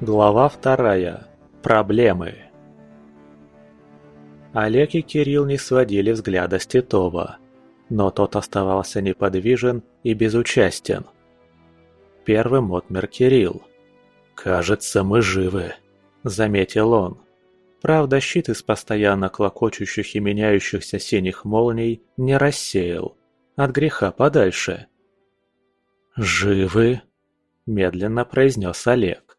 Глава вторая. Проблемы. Олег и Кирилл не сводили взгляда с Титова, но тот оставался неподвижен и безучастен. Первым отмер Кирилл. «Кажется, мы живы», — заметил он. Правда, щит из постоянно клокочущих и меняющихся синих молний не рассеял. От греха подальше. «Живы?» – медленно произнес Олег.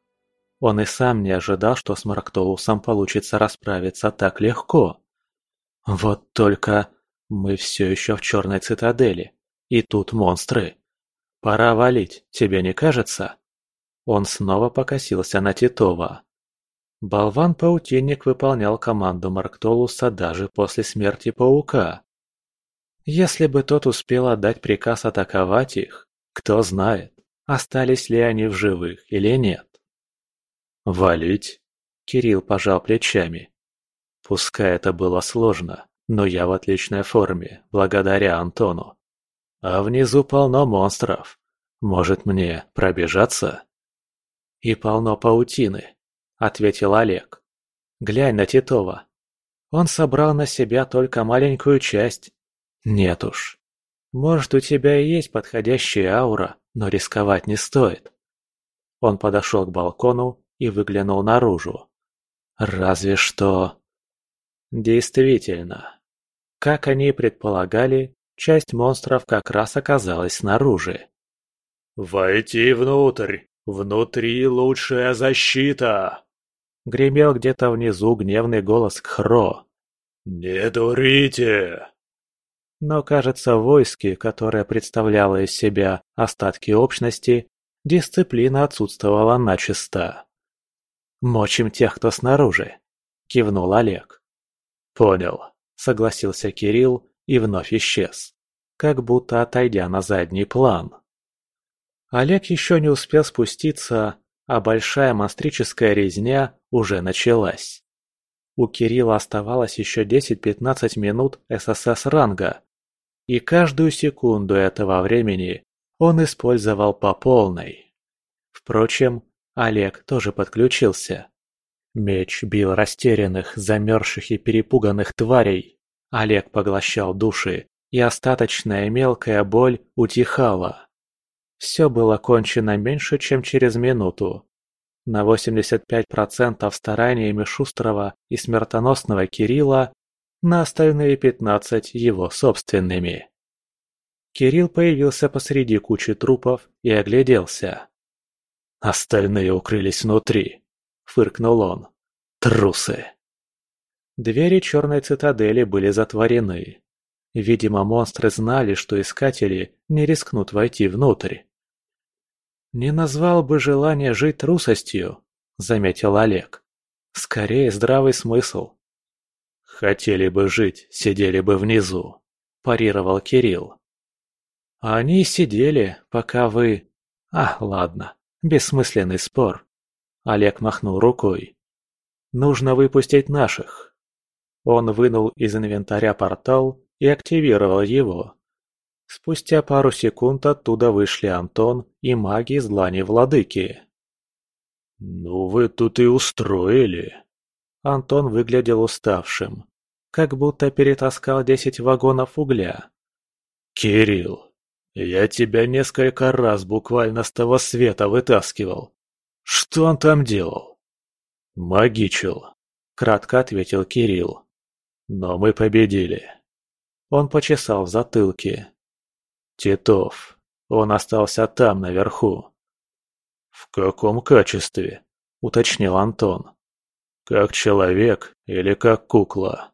Он и сам не ожидал, что с Марктоусом получится расправиться так легко. Вот только мы все еще в черной цитадели, и тут монстры. Пора валить, тебе не кажется? Он снова покосился на Титова. Болван-паутинник выполнял команду Марктолуса даже после смерти паука. Если бы тот успел отдать приказ атаковать их, кто знает, остались ли они в живых или нет. «Валить?» – Кирилл пожал плечами. «Пускай это было сложно, но я в отличной форме, благодаря Антону. А внизу полно монстров. Может мне пробежаться?» «И полно паутины», – ответил Олег. «Глянь на Титова. Он собрал на себя только маленькую часть. Нет уж. Может, у тебя и есть подходящая аура, но рисковать не стоит». Он подошел к балкону и выглянул наружу. Разве что... Действительно. Как они и предполагали, часть монстров как раз оказалась снаружи. «Войти внутрь! Внутри лучшая защита!» Гремел где-то внизу гневный голос Кхро. «Не дурите!» Но, кажется, в войске, которое представляло из себя остатки общности, дисциплина отсутствовала начисто. «Мочим тех, кто снаружи», – кивнул Олег. «Понял», – согласился Кирилл и вновь исчез, как будто отойдя на задний план. Олег еще не успел спуститься, а большая монстрическая резня уже началась. У Кирилла оставалось еще 10-15 минут ССС ранга, и каждую секунду этого времени он использовал по полной. Впрочем, Олег тоже подключился. Меч бил растерянных, замерзших и перепуганных тварей. Олег поглощал души, и остаточная мелкая боль утихала. Все было кончено меньше, чем через минуту. На 85% стараниями шустрого и смертоносного Кирилла, на остальные 15 его собственными. Кирилл появился посреди кучи трупов и огляделся. «Остальные укрылись внутри», — фыркнул он. «Трусы!» Двери черной цитадели были затворены. Видимо, монстры знали, что искатели не рискнут войти внутрь. «Не назвал бы желание жить трусостью», — заметил Олег. «Скорее здравый смысл». «Хотели бы жить, сидели бы внизу», – парировал Кирилл. «Они сидели, пока вы...» «А, ладно. Бессмысленный спор. Олег махнул рукой. Нужно выпустить наших. Он вынул из инвентаря портал и активировал его. Спустя пару секунд оттуда вышли Антон и маги из длани владыки. «Ну вы тут и устроили!» Антон выглядел уставшим, как будто перетаскал десять вагонов угля. «Кирилл, я тебя несколько раз буквально с того света вытаскивал. Что он там делал? Магичил, кратко ответил Кирилл. Но мы победили. Он почесал в затылке. Титов. Он остался там, наверху. В каком качестве? Уточнил Антон. Как человек или как кукла?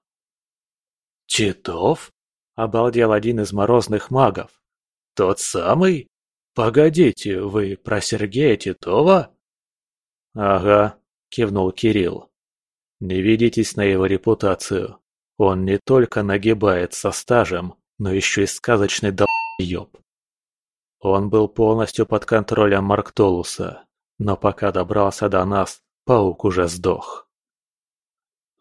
Титов? Обалдел один из морозных магов. «Тот самый? Погодите, вы про Сергея Титова?» «Ага», – кивнул Кирилл. «Не ведитесь на его репутацию. Он не только нагибает со стажем, но еще и сказочный долбоеб. Он был полностью под контролем Марктолуса, но пока добрался до нас, паук уже сдох.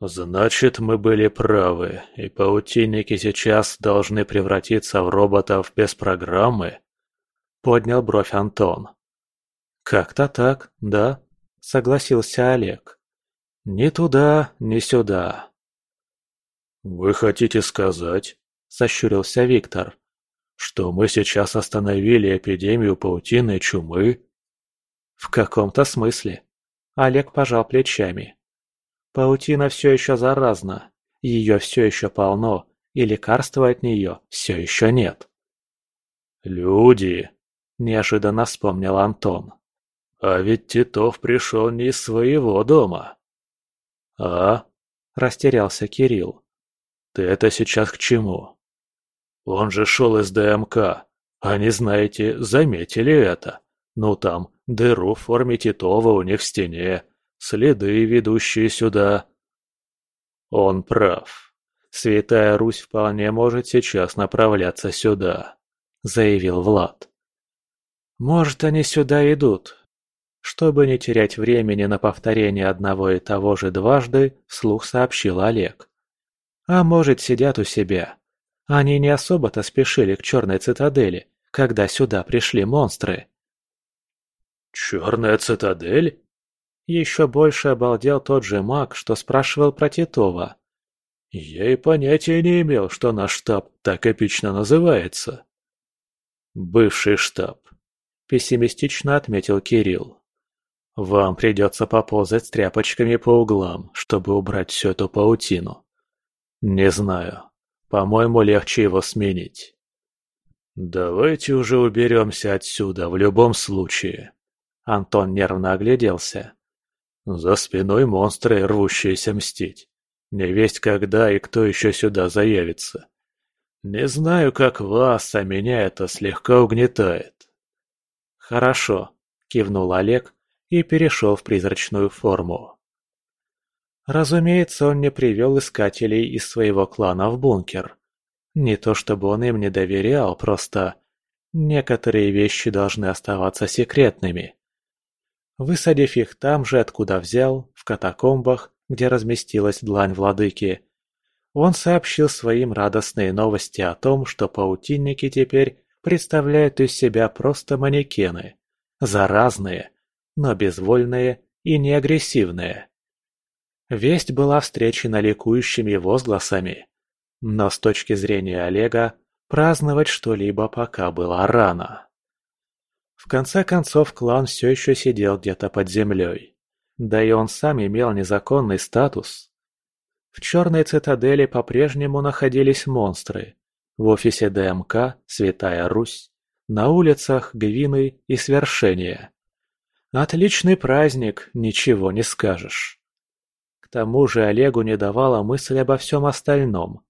«Значит, мы были правы, и паутинники сейчас должны превратиться в роботов без программы?» Поднял бровь Антон. «Как-то так, да», — согласился Олег. «Ни туда, ни сюда». «Вы хотите сказать?» – сощурился Виктор. «Что мы сейчас остановили эпидемию паутины чумы?» «В каком-то смысле». Олег пожал плечами. «Паутина все еще заразна, ее все еще полно, и лекарства от нее все еще нет». «Люди!» – неожиданно вспомнил Антон. «А ведь Титов пришел не из своего дома». «А?» – растерялся Кирилл. «Ты это сейчас к чему?» «Он же шел из ДМК. Они, знаете, заметили это. Ну там, дыру в форме Титова у них в стене, следы, ведущие сюда». Он прав. Святая Русь вполне может сейчас направляться сюда, заявил Влад. Может, они сюда идут, чтобы не терять времени на повторение одного и того же дважды, вслух сообщил Олег. А может, сидят у себя. Они не особо-то спешили к Черной Цитадели, когда сюда пришли монстры. «Черная Цитадель?» Еще больше обалдел тот же маг, что спрашивал про Титова. «Я и понятия не имел, что наш штаб так эпично называется». «Бывший штаб», – пессимистично отметил Кирилл. Вам придется поползать с тряпочками по углам, чтобы убрать всю эту паутину. Не знаю. По-моему, легче его сменить. Давайте уже уберемся отсюда в любом случае. Антон нервно огляделся. За спиной монстры, рвущиеся мстить. Не весть когда и кто еще сюда заявится. Не знаю, как вас, а меня это слегка угнетает. Хорошо, кивнул Олег, и перешел в призрачную форму. Разумеется, он не привел искателей из своего клана в бункер. Не то чтобы он им не доверял, просто некоторые вещи должны оставаться секретными. Высадив их там же, откуда взял, в катакомбах, где разместилась длань владыки, он сообщил своим радостные новости о том, что паутинники теперь представляют из себя просто манекены, заразные, но безвольные и неагрессивные. Весть была встречена ликующими возгласами, но с точки зрения Олега праздновать что-либо пока было рано. В конце концов клан все еще сидел где-то под землей, да и он сам имел незаконный статус. В черной цитадели по-прежнему находились монстры, в офисе ДМК «Святая Русь», на улицах Гвины и Свершения. Отличный праздник, ничего не скажешь. К тому же Олегу не давала мысль обо всем остальном.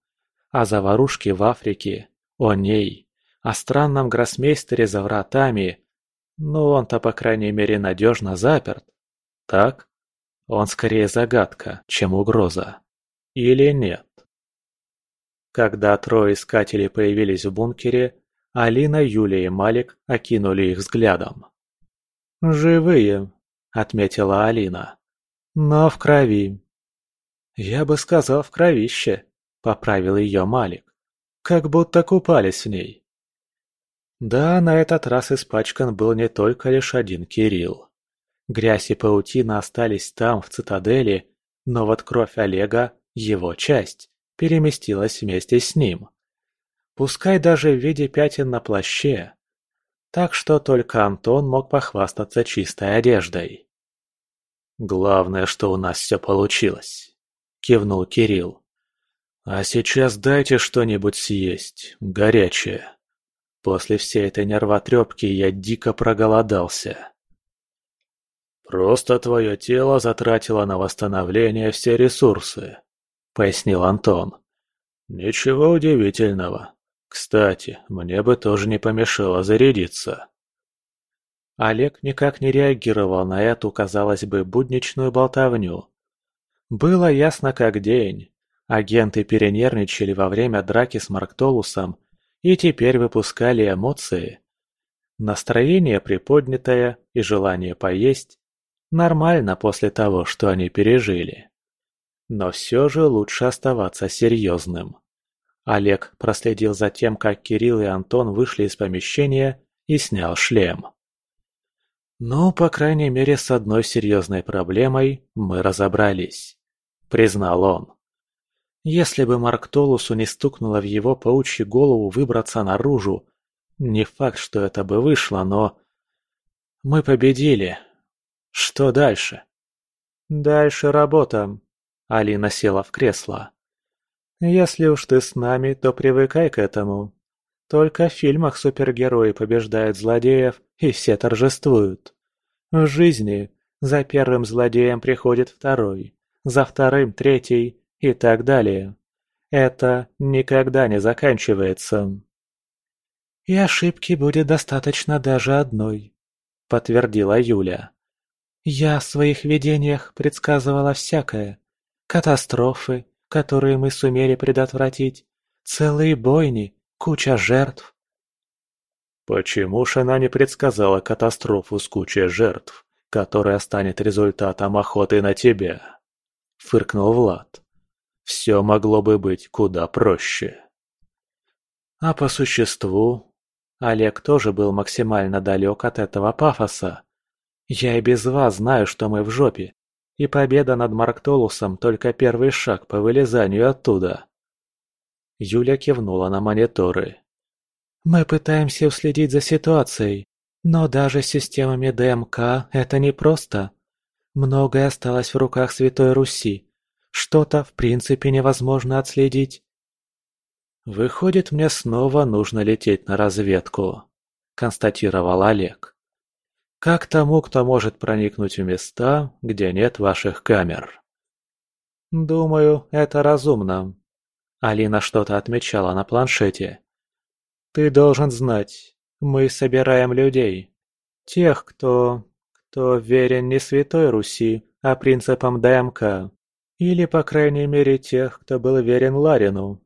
О заварушке в Африке, о ней, о странном гроссмейстере за вратами. Но он-то, по крайней мере, надежно заперт. Так? Он скорее загадка, чем угроза. Или нет? Когда трое искателей появились в бункере, Алина, Юлия и Малик окинули их взглядом. «Живые», — отметила Алина. «Но в крови». «Я бы сказал, в кровище», — поправил ее Малик. «Как будто купались в ней». Да, на этот раз испачкан был не только лишь один Кирилл. Грязь и паутина остались там, в цитадели, но вот кровь Олега, его часть, переместилась вместе с ним. Пускай даже в виде пятен на плаще, так что только Антон мог похвастаться чистой одеждой. «Главное, что у нас все получилось», — кивнул Кирилл. «А сейчас дайте что-нибудь съесть, горячее. После всей этой нервотрепки я дико проголодался». «Просто твое тело затратило на восстановление все ресурсы», — пояснил Антон. «Ничего удивительного. Кстати, мне бы тоже не помешало зарядиться. Олег никак не реагировал на эту, казалось бы, будничную болтовню. Было ясно как день. Агенты перенервничали во время драки с Марктолусом и теперь выпускали эмоции. Настроение приподнятое и желание поесть нормально после того, что они пережили. Но все же лучше оставаться серьезным. Олег проследил за тем, как Кирилл и Антон вышли из помещения и снял шлем. «Ну, по крайней мере, с одной серьезной проблемой мы разобрались», — признал он. Если бы Марк Толусу не стукнуло в его паучью голову выбраться наружу, не факт, что это бы вышло, но... Мы победили. Что дальше? Дальше работа. Алина села в кресло. Если уж ты с нами, то привыкай к этому. Только в фильмах супергерои побеждают злодеев, и все торжествуют. В жизни за первым злодеем приходит второй, за вторым третий и так далее. Это никогда не заканчивается. «И ошибки будет достаточно даже одной», — подтвердила Юля. «Я в своих видениях предсказывала всякое. Катастрофы, которые мы сумели предотвратить, целые бойни, куча жертв». «Почему ж она не предсказала катастрофу с кучей жертв, которая станет результатом охоты на тебя?» — фыркнул Влад. «Все могло бы быть куда проще». «А по существу, Олег тоже был максимально далек от этого пафоса. Я и без вас знаю, что мы в жопе, и победа над Марктолусом только первый шаг по вылезанию оттуда. Юля кивнула на мониторы. Мы пытаемся уследить за ситуацией, но даже с системами ДМК это непросто. Многое осталось в руках Святой Руси. Что-то в принципе невозможно отследить. «Выходит, мне снова нужно лететь на разведку», – констатировал Олег. «Как тому, кто может проникнуть в места, где нет ваших камер?» «Думаю, это разумно». Алина что-то отмечала на планшете. «Ты должен знать, мы собираем людей. Тех, кто... кто верен не Святой Руси, а принципам ДМК. Или, по крайней мере, тех, кто был верен Ларину,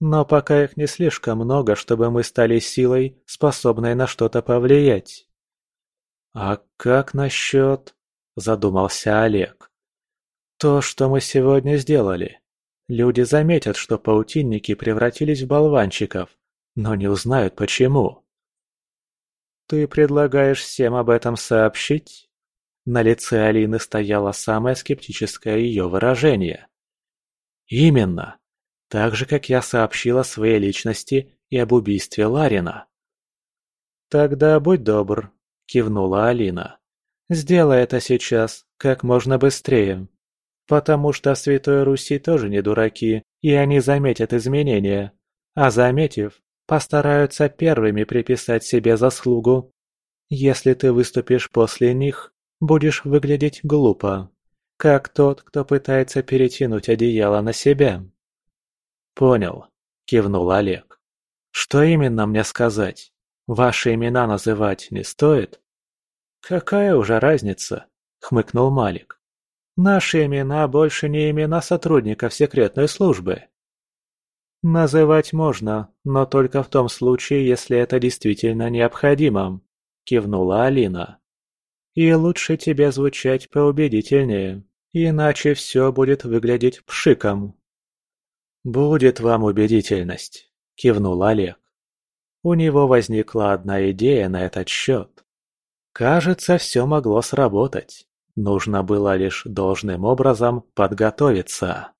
но пока их не слишком много, чтобы мы стали силой, способной на что-то повлиять. «А как насчет...» – задумался Олег. «То, что мы сегодня сделали. Люди заметят, что паутинники превратились в болванчиков, но не узнают почему». «Ты предлагаешь всем об этом сообщить?» На лице Алины стояло самое скептическое ее выражение. «Именно!» Так же, как я сообщила о своей личности и об убийстве Ларина. «Тогда будь добр», – кивнула Алина. «Сделай это сейчас, как можно быстрее. Потому что в Святой Руси тоже не дураки, и они заметят изменения. А заметив, постараются первыми приписать себе заслугу. Если ты выступишь после них, будешь выглядеть глупо, как тот, кто пытается перетянуть одеяло на себя. «Понял», – кивнул Олег. «Что именно мне сказать? Ваши имена называть не стоит?» «Какая уже разница?» – хмыкнул Малик. «Наши имена больше не имена сотрудников секретной службы». «Называть можно, но только в том случае, если это действительно необходимо», – кивнула Алина. «И лучше тебе звучать поубедительнее, иначе все будет выглядеть пшиком». «Будет вам убедительность», – кивнул Олег. У него возникла одна идея на этот счет. Кажется, все могло сработать. Нужно было лишь должным образом подготовиться.